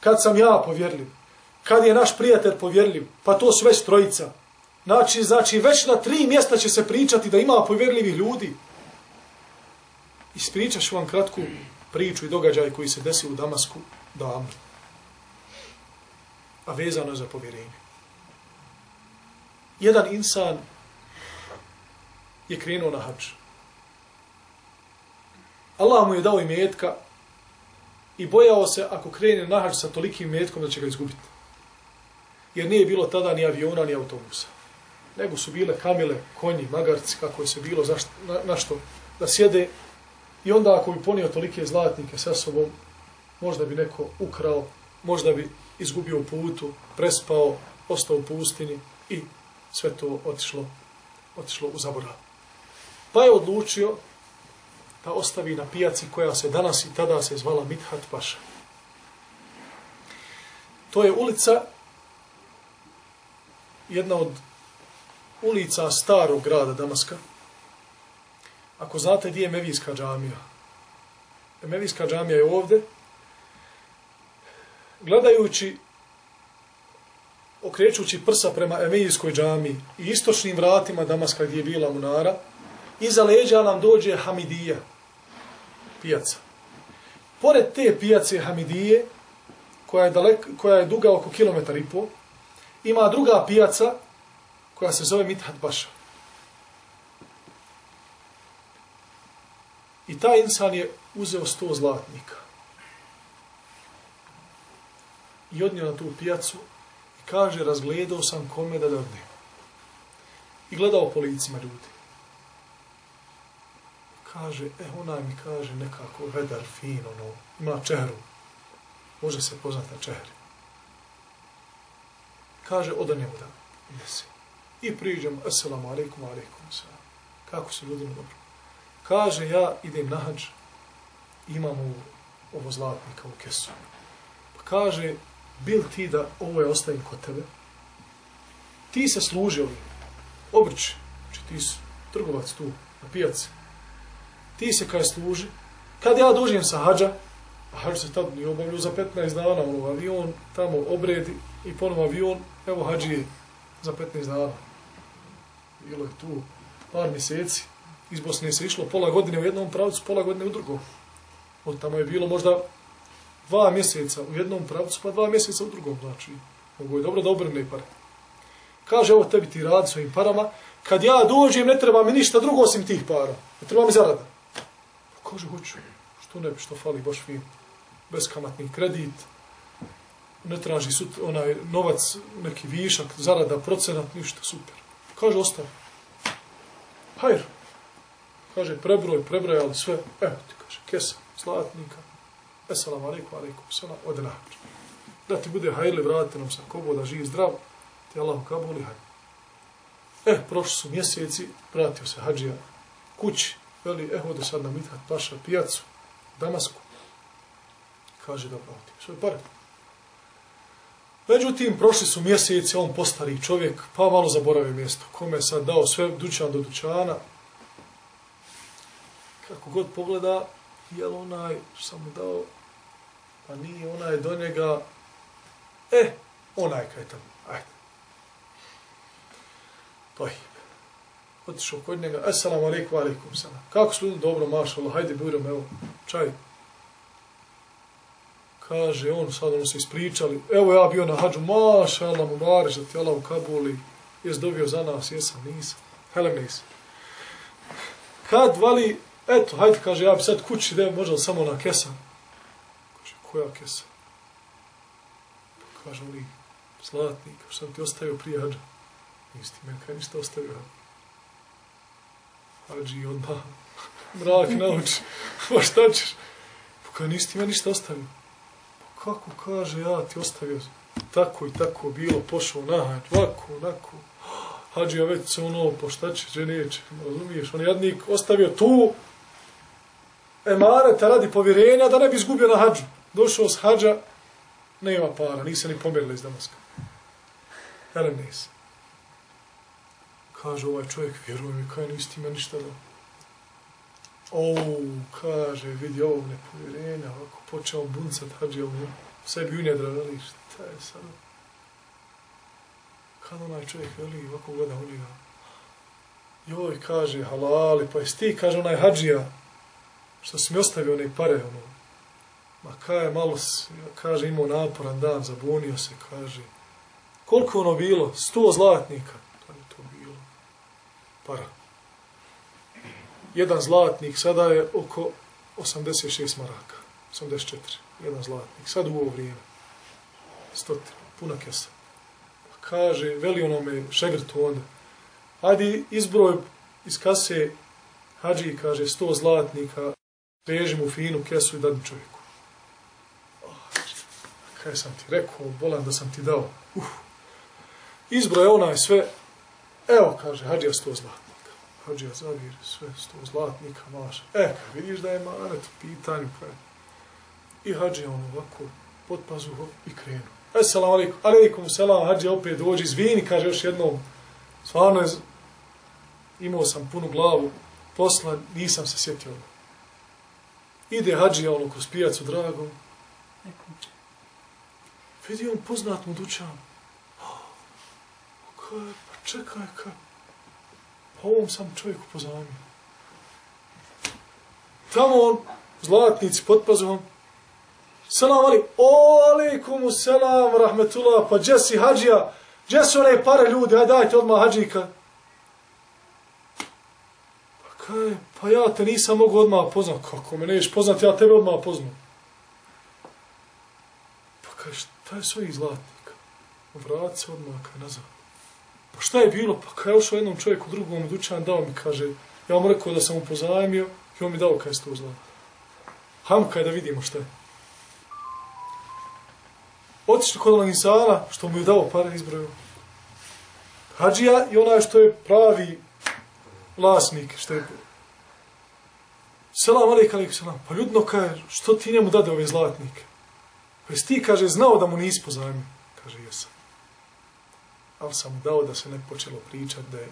kad sam ja povjerljiv, kad je naš prijatelj povjerljiv, pa to sve strojica, Znači, znači, već na tri mjesta će se pričati da ima povjerljivih ljudi. Ispričaš vam kratku priču i događaj koji se desi u Damasku davno. A vezano za povjerenje. Jedan insan je krenuo na hađ. Allah mu je dao imetka i bojao se ako krene na hađ sa tolikim imetkom da će ga izgubiti. Jer nije bilo tada ni aviona ni autobusa nego su bile kamile, konji, magarci, kako je se bilo, zašto, na, na što da sjede. I onda ako bi ponio tolike zlatnike sa sobom, možda bi neko ukrao, možda bi izgubio putu, prespao, ostao u pustini i sve to otišlo, otišlo u zaborav. Pa je odlučio da ostavi na pijaci koja se danas i tada se zvala Mithat Paša. To je ulica, jedna od ulica starog grada Damaska. Ako znate gdje je Mevijska džamija. Mevijska džamija je ovde. Gledajući, okrećući prsa prema Emejijskoj džamiji i istočnim vratima Damaska gdje je bila Munara, iza leđa nam dođe Hamidija, pijaca. Pored te pijace Hamidije, koja je, dalek, koja je duga oko kilometar i pol, ima druga pijaca koja se zove Mithat Baša. I taj insan je uzeo sto zlatnika. I odnio na tu pijacu i kaže, razgledao sam kome da dadne. I gledao po licima ljudi. Kaže, e, ona mi kaže nekako vedar, fino, no, ima čehru. Može se poznat na čehri. Kaže, oda njemu da, jesi. I priđem, assalamu alaikum, alaikum, salam. Kako su ljudi dobro? Kaže, ja idem na hađ, imam ovo, ovo zlatnika u kesu. Pa kaže, bil ti da ovo je ostavim kod tebe? Ti se služi ovim, obrči, znači ti si trgovac tu, na pijaci. Ti se kaj služi, kad ja dođem sa hađa, a hađ se tad ni obavlju za 15 dana, ono, avion tamo obredi i ponovo avion, evo hađi je za 15 dana bilo je tu par mjeseci, iz Bosne se išlo pola godine u jednom pravcu, pola godine u drugom. Od tamo je bilo možda dva mjeseca u jednom pravcu, pa dva mjeseca u drugom, znači, mogu je dobro da obrne pare. Kaže, evo tebi ti radi svojim parama, kad ja dođem, ne treba mi ništa drugo osim tih para. Ne treba mi zarada. Pa kaže, hoću, što ne bi, što fali, baš fin, beskamatni kredit, ne traži sut, onaj novac, neki višak, zarada, procenat, ništa, super. Kaže, ostavi. Hajr. Kaže, prebroj, prebroj, ali sve, evo ti, kaže, kesa, zlatnika, esalamu alaikum, alaikum, salam, ode na. Da ti bude hajli, vratite nam sa kobo, da živi zdrav, ti Allah kabuli, hajli. E, prošli su mjeseci, vratio se hađija kući, veli, evo ode sad na Mithat Paša pijacu, Damasku. Kaže, da vrati, sve pare. Međutim, prošli su mjeseci, on postari čovjek, pa malo zaboravio mjesto. Kome je sad dao sve dućan do dućana. Kako god pogleda, je li onaj samo sam dao, pa nije onaj do njega, e, onaj kaj tamo, ajde. To je. Otišao kod njega, assalamu alaikum, alaikum salam. Kako su ljudi, dobro, mašalo, hajde, buram, evo, čaj, kaže on, sad ono se ispričali, evo ja bio na hađu, maša Allah mu da ti Allah u Kabuli, jes dobio za nas, jesam, nisam, helem nisam. Kad vali, eto, hajde, kaže, ja bi sad kući, da možda samo na kesa. Kaže, koja kesa? Pa kaže, oni, zlatnik, što sam ti ostavio prije hađa. Nisi ti meni kaj ništa ostavio. Hađi odmah, mrak nauči, pa šta ćeš? Pa kaže, nisi ti meni ništa ostavio pa kako kaže, ja ti ostavio tako i tako bilo, pošao na hađ, ovako, onako. Hađi ja već se ono, pa šta će, že neće, razumiješ? On jadnik ostavio tu emareta radi povjerenja da ne bi izgubio na hađu. Došao s hađa, nema para, nisi ni pomjerila iz Damaska. Hele, nisi. Kaže ovaj čovjek, vjeruj mi, kaj nisi ti me ništa dao. O, kaže, vidi ovog nepovjerenja, ovako počeo buncat hađi ovo, sebi unjedra, veli, šta je sad? Kad onaj čovjek veli, ovako gleda u njega, joj, kaže, halali, pa jesi ti, kaže onaj hađija, što si mi ostavio one pare, ono, ma kaj, malo, kaže, imao naporan dan, zabunio se, kaže, koliko ono bilo? Sto zlatnika. To je to bilo. Para jedan zlatnik sada je oko 86 maraka. 84. Jedan zlatnik. Sad u ovo vrijeme. stotinu, Puna kesa. Pa kaže, veli onome šegrtu onda. Hajde izbroj iz kase hađi, kaže, 100 zlatnika, veži mu finu kesu i dadni čovjeku. Kaj sam ti rekao, bolan da sam ti dao. Uh. Izbroje onaj sve. Evo, kaže, hađija sto zlatnika hađija zavir, sve sto zlatnika maš. E, kad vidiš da je manet u pitanju, pa je. I hađija on ovako, pod pazuhom i krenu. Assalamu alaikum, alaikum selam, hađija opet dođi, izvini, kaže još jednom. Stvarno je, imao sam punu glavu, posla, nisam se sjetio. Ide hađija ono kroz pijacu dragom. Vidi on poznat mu dućan. Kaj, pa čekaj, kaj, Pa ovom sam čovjeku pozajmio. Tamo on, zlatnici pod pazom, Salam ali, o alaikum, salam, rahmetullah, pa gdje si hađija, gdje one pare ljudi, aj dajte odmah hađika. Kaj, pa ja te nisam mogu odmah poznat, kako me neš poznat, ja tebe odmah poznam. Pa kaj, šta je svojih zlatnika? Vrat se odmah, kaj nazad. Pa šta je bilo? Pa kaj, ušao jednom čovjeku drugom dućan, dao mi, kaže, ja mu rekao da sam mu pozajmio i on mi dao kaj sto zlata. Ham kaj da vidimo šta je. Otišli kod Lanisana, što mu je dao pare izbroju. Hadžija i onaj što je pravi vlasnik, što je Selam alaik, alaik, selam. Pa ljudno kaže, što ti njemu dade ove zlatnike? Pa ti, kaže, znao da mu nisi pozajmio? Kaže, jesam ali sam dao da se ne počelo pričat da je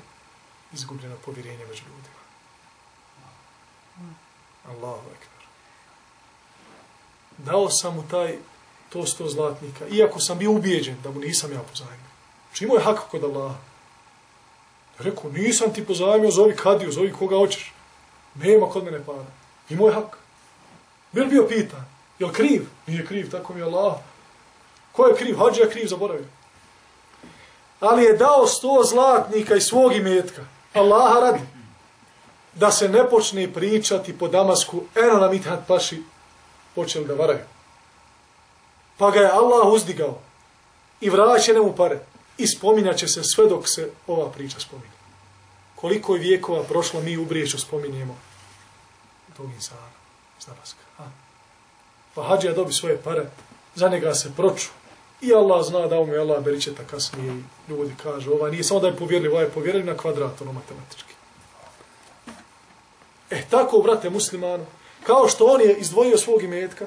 izgubljeno povjerenje među ljudima. Allahu ekber. Dao sam mu taj to sto zlatnika, iako sam bio ubijeđen da mu nisam ja pozajmio. Znači imao je hak kod Allaha. Rekao, nisam ti pozajmio, zovi kadiju, zovi koga hoćeš. Nema kod mene para. I moj hak. Bil bio pitan, je li kriv? Nije kriv, tako mi je Allah. Ko je kriv? Hađi je kriv, zaboravio. Ali je dao sto zlatnika i svog imetka. Allaha radi. Da se ne počne pričati po Damasku, eno nam Mithat Paši počeli da varaju. Pa ga je Allah uzdigao i vraćene mu pare. I spominjaće se sve dok se ova priča spominje. Koliko je vijekova prošlo, mi u Briječu spominjemo tog insana iz Damaska. A? Pa hađija dobi svoje pare, za njega se proču. I Allah zna da mu je Allah beričeta kasnije ljudi kažu, ova nije samo da je povjerljiv, ova je povjerljiv na kvadrat, ono matematički. E, tako, brate muslimano, kao što on je izdvojio svog imetka,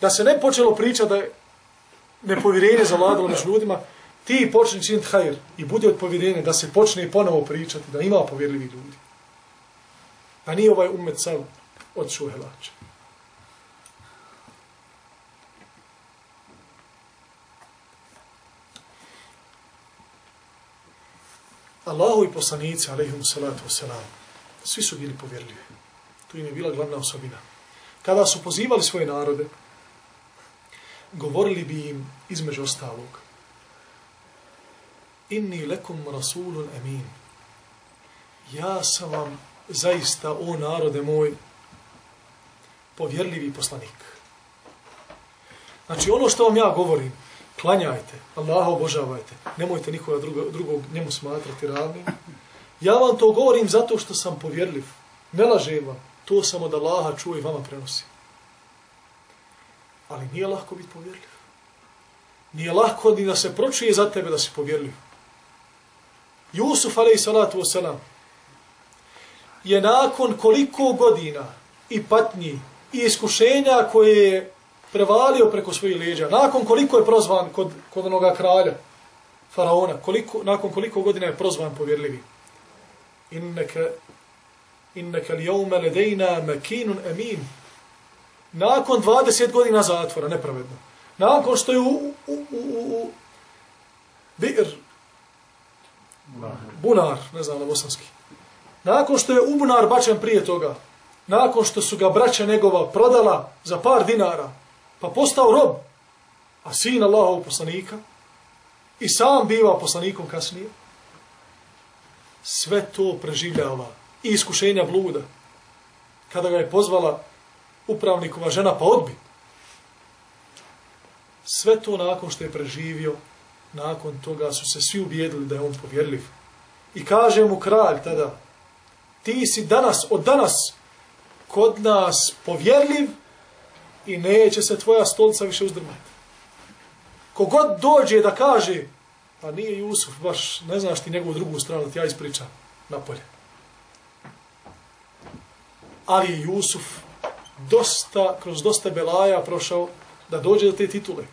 da se ne počelo pričati da je nepovjerenje zavladalo među ljudima, ti počni činiti hajr i bude od povjerenja da se počne ponovo pričati, da ima povjerljivi ljudi. Da nije ovaj umet sav od šuhelača. Allahu i poslanici, alaihim salatu wasalam, svi su bili povjerljivi. Tu im je bila glavna osobina. Kada su pozivali svoje narode, govorili bi im između ostalog, inni lekum rasulun amin. Ja sam vam zaista, o narode moj, povjerljivi poslanik. Znači, ono što vam ja govorim, klanjajte, Allaha obožavajte, nemojte nikoga drugog, drugog njemu smatrati ravnim. Ja vam to govorim zato što sam povjerljiv. Ne lažem vam, to sam od Allaha čuo i vama prenosim. Ali nije lahko biti povjerljiv. Nije lahko ni da se pročuje za tebe da si povjerljiv. Jusuf, alaih salatu wasalam, je nakon koliko godina i patnji i iskušenja koje je prevalio preko svojih leđa, nakon koliko je prozvan kod, kod onoga kralja, faraona, koliko, nakon koliko godina je prozvan povjerljivi. Inneke, inneke li jaume ledejna mekinun emin. Nakon 20 godina zatvora, nepravedno. Nakon što je u, u, u, u, u bir, bunar, ne znam na bosanski, nakon što je u bunar bačen prije toga, nakon što su ga braća njegova prodala za par dinara, pa postao rob, a sin Allahov poslanika, i sam biva poslanikom kasnije, sve to preživljava. I iskušenja bluda, kada ga je pozvala upravnikova žena, pa odbi. Sve to nakon što je preživio, nakon toga su se svi ubijedili da je on povjerljiv. I kaže mu kralj tada, ti si danas, od danas, kod nas povjerljiv i neće se tvoja stolica više uzdrmati. Kogod dođe da kaže, pa nije Jusuf, baš ne znaš ti njegovu drugu stranu, ti ja ispričam napolje. Ali je Jusuf dosta, kroz dosta belaja prošao da dođe do te titule.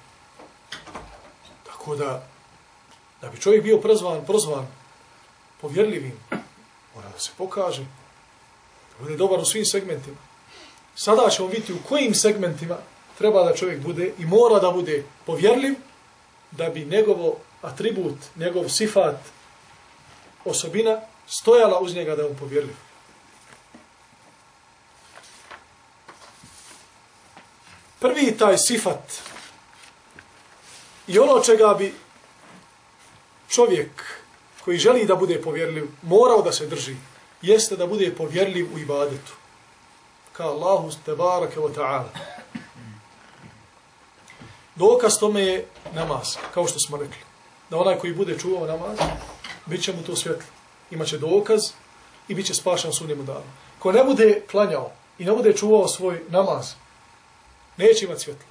Tako da, da bi čovjek bio prozvan, prozvan povjerljivim, mora da se pokaže, da bude dobar u svim segmentima. Sada ćemo vidjeti u kojim segmentima treba da čovjek bude i mora da bude povjerljiv, da bi njegovo atribut, njegov sifat, osobina, stojala uz njega da je on povjerljiv. Prvi taj sifat i ono čega bi čovjek koji želi da bude povjerljiv morao da se drži, jeste da bude povjerljiv u ibadetu. Ka Allahu te barake wa ta'ala. Dokaz tome je namaz, kao što smo rekli. Da onaj koji bude čuvao namaz, bit će mu to svjetlo. Imaće dokaz i bit će spašan sunnjemu danu. Ko ne bude klanjao i ne bude čuvao svoj namaz, neće imati svjetlo.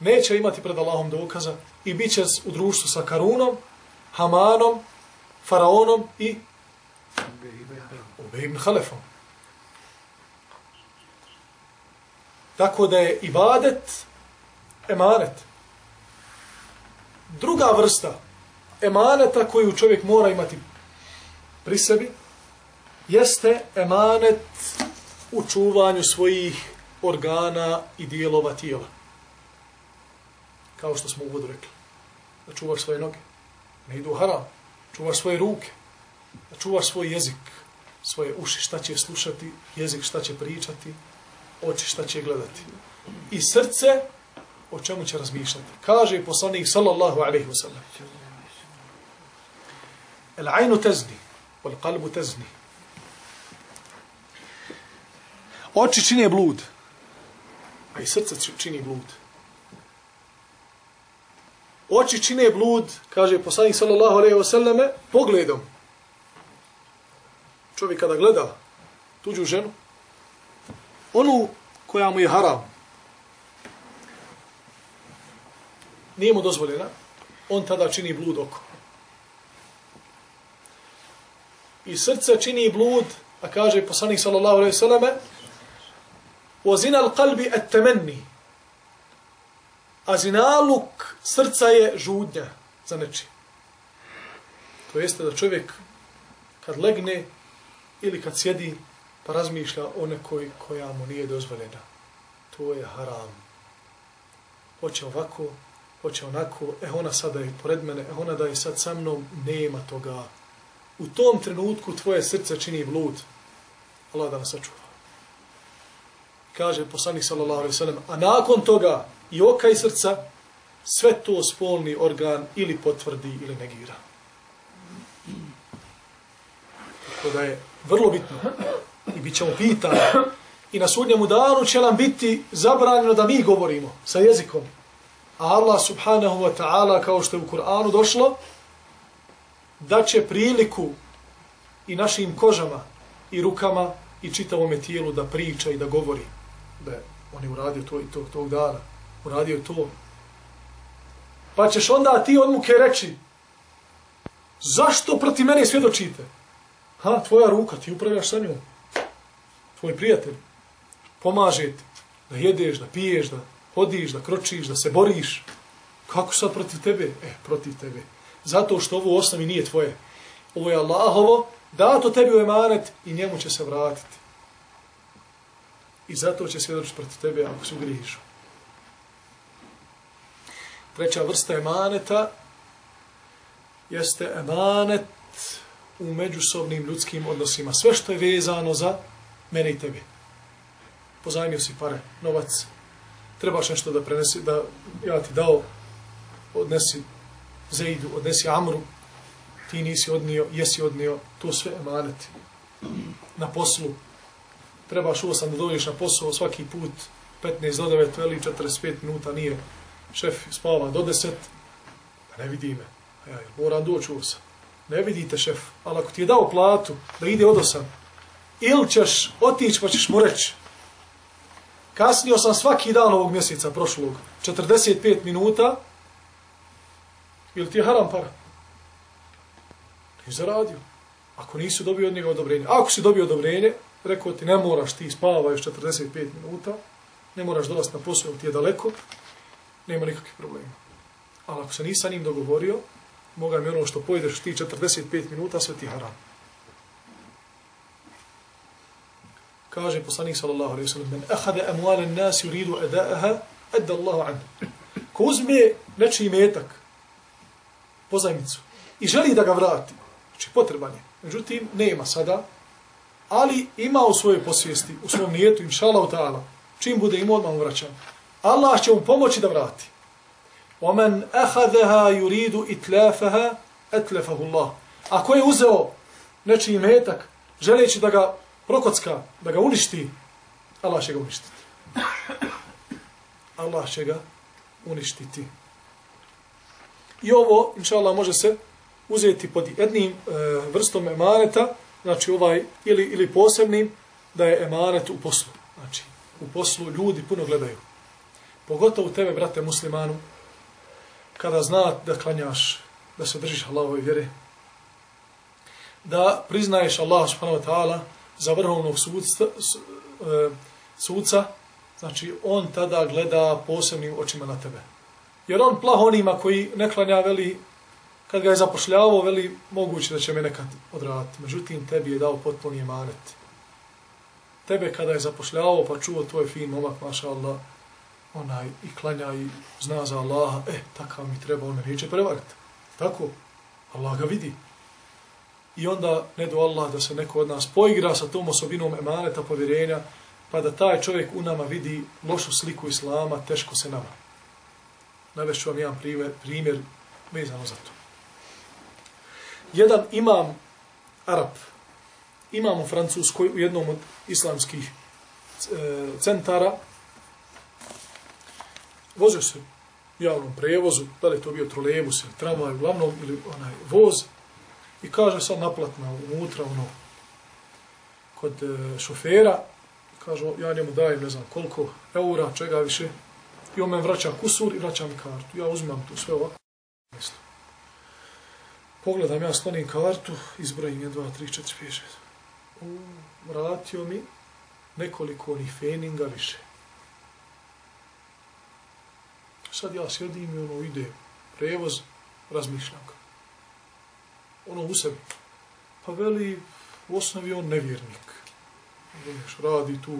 Neće imati pred Allahom dokaza i bit će u društvu sa Karunom, Hamanom, Faraonom i Ubej ibn Halefom. Tako da je ibadet emanet. Druga vrsta emaneta koju čovjek mora imati pri sebi jeste emanet u čuvanju svojih organa i dijelova tijela. Kao što smo uvod rekli. Da čuvaš svoje noge. Ne idu haram. Čuvaš svoje ruke. Da čuvaš svoj jezik. Svoje uši šta će slušati. Jezik šta će pričati. Oči šta će gledati. I srce o čemu će razmišljati. Kaže poslanik sallallahu alaihi wa sallam. El ajnu tezni, ol kalbu tezni. Oči čine blud, a i srce čini blud. Oči čine blud, kaže poslanik sallallahu alejhi ve selleme, pogledom. Čovjek kada gleda tuđu ženu, onu koja mu je haram, nije mu dozvoljena, on tada čini blud oko. I srce čini blud, a kaže poslanik sallallahu alejhi ve selleme, وزنا القلب التمني a zinaluk srca je žudnja za neči. To jeste da čovjek kad legne ili kad sjedi pa razmišlja o nekoj koja mu nije dozvoljena. To je haram. Hoće ovako, hoće onako, e ona sada je pored mene, e ona da je sad sa mnom, nema toga. U tom trenutku tvoje srce čini blud. Allah da nas sačuva. Kaže poslanik sallallahu alaihi sellem, a nakon toga i oka i srca, sve to spolni organ ili potvrdi ili negira. Tako da je vrlo bitno i bit ćemo pitani i na sudnjemu danu će nam biti zabranjeno da mi govorimo sa jezikom. A Allah subhanahu wa ta'ala, kao što je u Kur'anu došlo, da će priliku i našim kožama i rukama i čitavome tijelu da priča i da govori. Da on je uradio to i tog, tog dana. Uradio je to. Pa ćeš onda ti od muke reći zašto proti mene svjedočite? Ha, tvoja ruka, ti upravljaš sa njom. Tvoj prijatelj pomaže ti da jedeš, da piješ, da hodiš, da kročiš, da se boriš. Kako sad protiv tebe? E, protiv tebe. Zato što ovo osnovi nije tvoje. Ovo je Allahovo, dato tebi u emanet i njemu će se vratiti. I zato će svjedočiti protiv tebe ako se ugrijiš. Treća vrsta emaneta jeste emanet u međusobnim ljudskim odnosima. Sve što je vezano za mene i tebe. Pozajmio si pare, novac, trebaš nešto da prenesi, da ja ti dao, odnesi Zeidu, odnesi Amru, ti nisi odnio, jesi odnio, to sve emaneti. Na poslu, trebaš ovo sam da dođeš na posao svaki put, 15 do 9, veli 45 minuta, nije šef spava do 10, da ne vidi me. Ja, moram doći u. Ne vidite šef, ali ako ti je dao platu da ide od 8, ili ćeš otići pa ćeš mu reći, kasnio sam svaki dan ovog mjeseca prošlog, 45 minuta, ili ti je haram para? Ti zaradio. Ako nisi dobio od njega odobrenje. Ako si dobio odobrenje, rekao ti ne moraš ti spava još 45 minuta, ne moraš dolaziti na posao, ti je daleko, nema nikakvih problema. Ali ako se nisi sa njim dogovorio, moga mi ono što pojedeš ti 45 minuta, sve ti haram. Kaže poslanik sallallahu alaihi sallam, men ahade amualen nas yuridu eda'aha, edda Allahu an. Ko uzme nečiji metak, pozajmicu, i želi da ga vrati, znači potreban je, međutim, nema sada, ali ima u svojoj posvijesti, u svom nijetu, inša Allah ta'ala, čim bude im odmah vraćan, Allah će mu pomoći da vrati. وَمَنْ أَخَذَهَا يُرِيدُ إِتْلَافَهَا أَتْلَفَهُ اللَّهُ Ako je uzeo nečiji metak, želeći da ga prokocka, da ga uništi, Allah će ga uništiti. Allah će ga uništiti. I ovo, inša Allah, može se uzeti pod jednim e, vrstom emaneta, znači ovaj, ili, ili posebnim, da je emanet u poslu. Znači, u poslu ljudi puno gledaju. Pogotovo tebe, brate muslimanu, kada zna da klanjaš, da se držiš Allahove vjere, da priznaješ Allah subhanahu wa ta'ala za vrhovnog sudca, e, sudca, znači on tada gleda posebnim očima na tebe. Jer on plah onima koji ne klanja, veli, kad ga je zapošljavao, veli, moguće da će me nekad odraditi. Međutim, tebi je dao potpuni emanet. Tebe kada je zapošljavao, pa čuo tvoj fin momak, maša Allah, onaj i klanja i zna za Allaha, e, takav mi treba, on neće prevariti. Tako, Allah ga vidi. I onda ne do Allah da se neko od nas poigra sa tom osobinom emaneta povjerenja, pa da taj čovjek u nama vidi lošu sliku Islama, teško se nama. Navešću vam jedan primjer, primjer vezano za to jedan imam Arab, imam u Francuskoj u jednom od islamskih e, centara, vozio se u javnom prevozu, da li to bio trolejbus ili tramvaj, uglavnom, ili onaj voz, i kaže sad naplatna unutra, ono, kod e, šofera, kaže, ja njemu dajem, ne znam koliko eura, čega više, i on me vraća kusur i vraća mi kartu. Ja uzimam tu sve ovako. Pogledam, ja sklonim kartu, izbrojim je 2, 3, 4, 5, 6. Vratio mi nekoliko onih feninga više. Sad ja sjedim i ono ide prevoz, razmišljam ga. Ono u sebi. Pa veli, u osnovi on nevjernik. Veliš, radi tu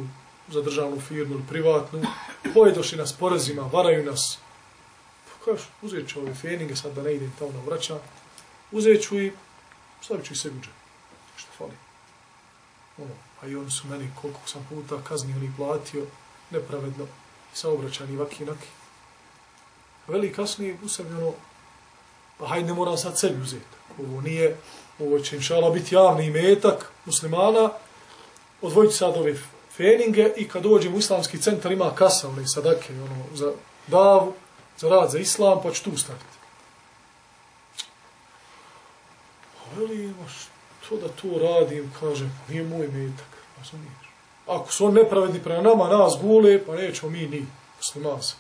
za državnu firmu ili privatnu. Pojedoši nas porazima, varaju nas. Pa kažeš, uzet ću ove feninge, sad da ne idem tamo na vraćanje Uzet ću i stavit ću sebi džep. Što fali. Ono, a i oni su meni koliko sam puta kaznio ili platio nepravedno i saobraćani vaki naki. Veli kasnije u sebi ono, pa hajde ne moram sad sebi uzeti. Ovo nije, ovo će inšala biti javni imetak muslimana, odvojiti sad ove feninge i kad dođem u islamski centar ima kasa, one sadake, ono, za davu, za rad za islam, pa ću tu staviti. Veli, imaš što da to radim, kaže, nije moj metak, razumiješ. Ako su on nepravedni prema nama, nas gule, pa nećemo mi ni muslimanci.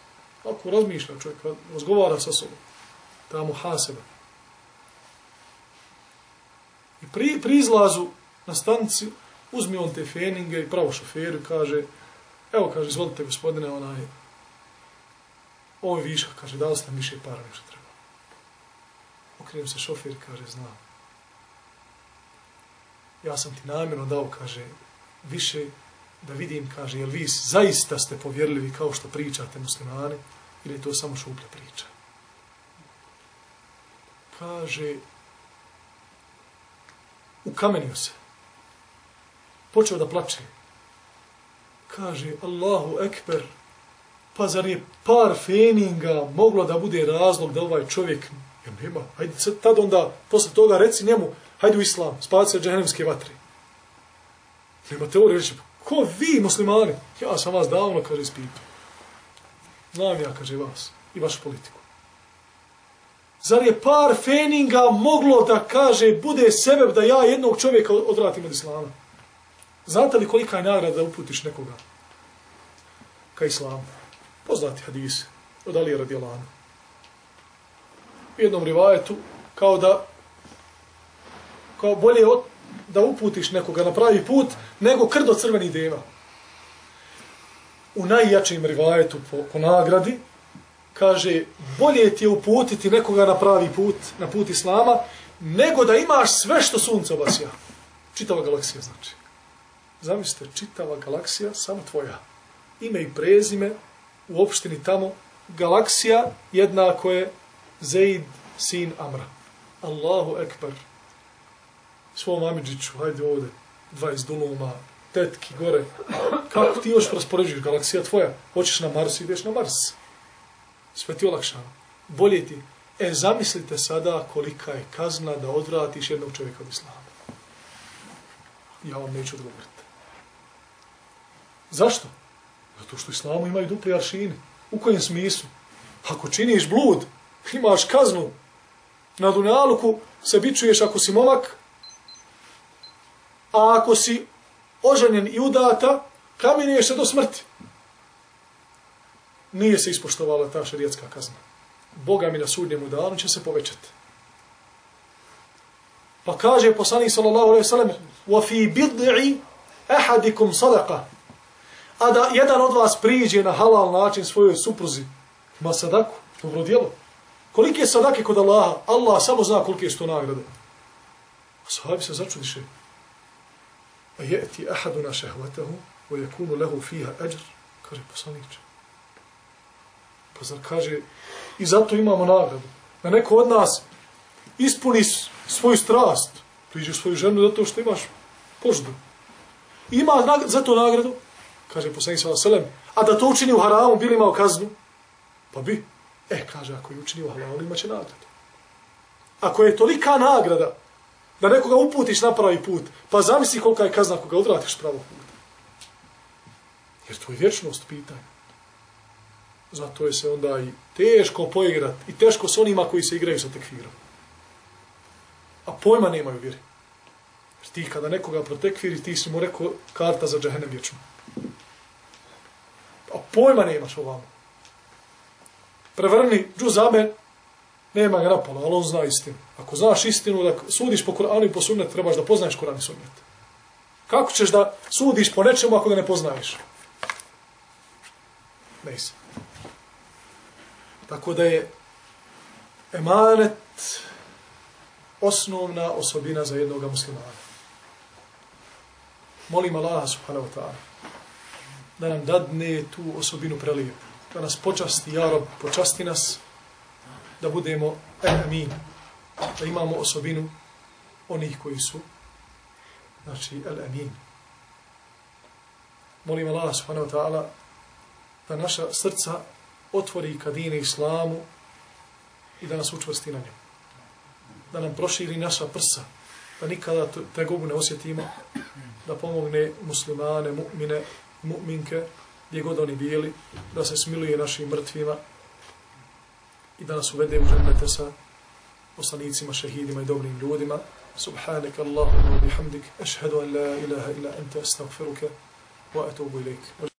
Ako razmišlja čovjek, razgovara sa sobom, tamo haseba. I pri, pri izlazu na stanici, uzmi on te feninge i pravo šoferu kaže, evo kaže, izvolite gospodine, onaj, ovo je viška, kaže, dali ste više para nešto treba. Okrijem se šofer kaže, znam. Ja sam ti namjerno dao, kaže, više da vidim, kaže, jel vi zaista ste povjerljivi kao što pričate muslimani, ili je to samo šuplja priča. Kaže, ukamenio se počeo da plače. Kaže, Allahu ekber, pa zar je par feninga moglo da bude razlog da ovaj čovjek, Jer nema, hajde tad onda, posle toga reci njemu, hajde u islam, spavati se džahenemske vatre. Nema teorije reći, pa ko vi muslimani? Ja sam vas davno, kaže, ispitao. Znam ja, kaže, vas i vašu politiku. Zar je par feninga moglo da kaže, bude sebe da ja jednog čovjeka odvratim od islama? Znate li kolika je nagrada da uputiš nekoga ka islamu? Poznati hadise od Alija radijalana. U jednom rivajetu, kao da kao bolje od, da uputiš nekoga na pravi put, nego krdo crveni deva. U najjačim rivajetu po, po nagradi, kaže, bolje ti je uputiti nekoga na pravi put, na put Islama, nego da imaš sve što sunce obasja. Čitava galaksija znači. Zamislite, čitava galaksija, samo tvoja. Ime i prezime u opštini tamo. Galaksija jednako je Zaid sin Amra. Allahu ekber. Svom Amidžiću, hajde ovde, 20 doloma, tetki, gore. Kako ti još raspoređuješ galaksija tvoja? Hoćeš na Mars, ideš na Mars. Sve ti olakšano. Bolje ti. E, zamislite sada kolika je kazna da odvratiš jednog čovjeka od Islama. Ja vam neću odgovoriti. Zašto? Zato što islamu imaju duple aršine. U kojem smislu? Ako činiš blud, imaš kaznu. Na dunjaluku se bičuješ ako si momak, a ako si oženjen i udata, kamenuješ se do smrti. Nije se ispoštovala ta šarijetska kazna. Boga mi na sudnjemu danu će se povećati. Pa kaže poslanik sallallahu alejhi ve sellem: "Wa fi bid'i ahadikum sadaqa." a da jedan od vas priđe na halal način svojoj supruzi, ma sadaku, dobro djelo. Kolike je sadake kod Allaha? Allah samo zna kolike je to nagrade. A sahabi se začudiše. A je ti ahadu na šehvatahu, o je kunu lehu fiha ađr, kaže poslaniče. Pa zar kaže, i zato imamo nagradu. Da neko od nas ispuni svoju strast, priđe svoju ženu zato što imaš poždu. Ima za to nagradu, kaže poslanik sallallahu alejhi ve sellem, a da to učini u haramu, bili imao kaznu? Pa bi. E, kaže, ako je učinio halal, imaće nagradu. Ako je tolika nagrada Da nekoga uputiš na pravi put, pa zamisli kolika je kazna koga odvratiš pravo put. Jer to je vječnost pitanja. Zato je se onda i teško poigrat i teško s onima koji se igraju sa tekfirom. A pojma nemaju vjeri. Jer ti kada nekoga protekfiri, ti si mu rekao karta za džahene vječno. A pojma nemaš ovamo. Prevrni džuzabe, nema ga napalo, ali on zna istinu. Ako znaš istinu, da sudiš po Kur'anu i po sunnetu, trebaš da poznaješ Kur'an i sunnet. Kako ćeš da sudiš po nečemu ako ga ne poznaješ? Ne isi. Tako da je emanet osnovna osobina za jednog muslimana. Molim Allah subhanahu wa ta'ala da nam dadne tu osobinu prelijepu. Da nas počasti, ja rob, počasti nas da budemo e, amin. Da imamo osobinu onih koji su znači el amin. Molim Allah subhanahu wa ta'ala da naša srca otvori kadine islamu i da nas učvrsti na njemu. Da nam proširi naša prsa, da nikada te gubu ne osjetimo, da pomogne muslimane, mu'mine, mu'minke, gdje god oni bili, da se smiluje našim mrtvima i da nas uvede u žemete sa poslanicima, šehidima i dobrim ljudima. Subhanak Allahumma bihamdik, ashhadu an la ilaha ila anta astaghfiruka wa atubu ilaik.